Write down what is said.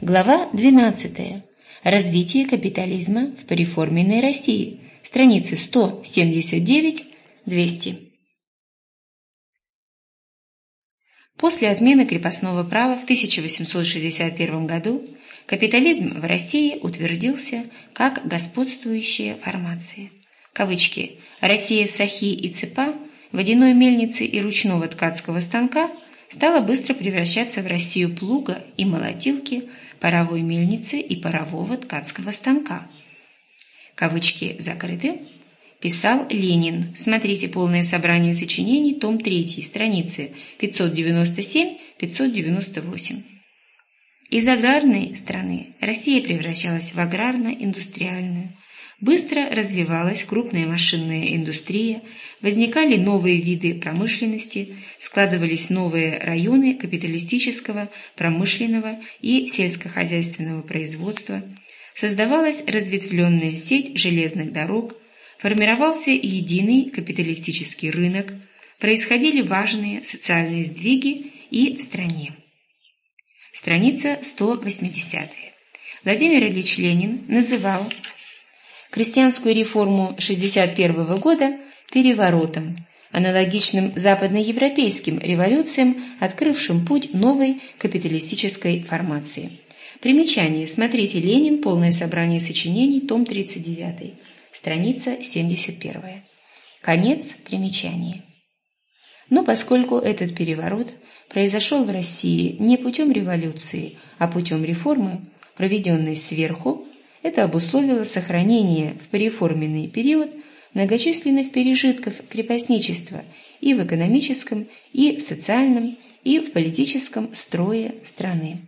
Глава 12. Развитие капитализма в пореформенной России. Страницы 179-200. После отмены крепостного права в 1861 году капитализм в России утвердился как господствующая формация. Кавычки «Россия сахи и цепа, водяной мельницы и ручного ткацкого станка» стала быстро превращаться в Россию плуга и молотилки, паровой мельницы и парового ткацкого станка. Кавычки закрыты писал Ленин. Смотрите полное собрание сочинений, том 3, страницы 597-598. Из аграрной страны Россия превращалась в аграрно-индустриальную. Быстро развивалась крупная машинная индустрия, возникали новые виды промышленности, складывались новые районы капиталистического, промышленного и сельскохозяйственного производства, создавалась разветвленная сеть железных дорог, формировался единый капиталистический рынок, происходили важные социальные сдвиги и в стране. Страница 180. Владимир Ильич Ленин называл крестьянскую реформу 1961 года переворотом, аналогичным западноевропейским революциям, открывшим путь новой капиталистической формации. Примечание. Смотрите «Ленин. Полное собрание сочинений. Том 39» страница 71. Конец примечания. Но поскольку этот переворот произошел в России не путем революции, а путем реформы, проведенной сверху, это обусловило сохранение в переформенный период многочисленных пережитков крепостничества и в экономическом, и в социальном, и в политическом строе страны.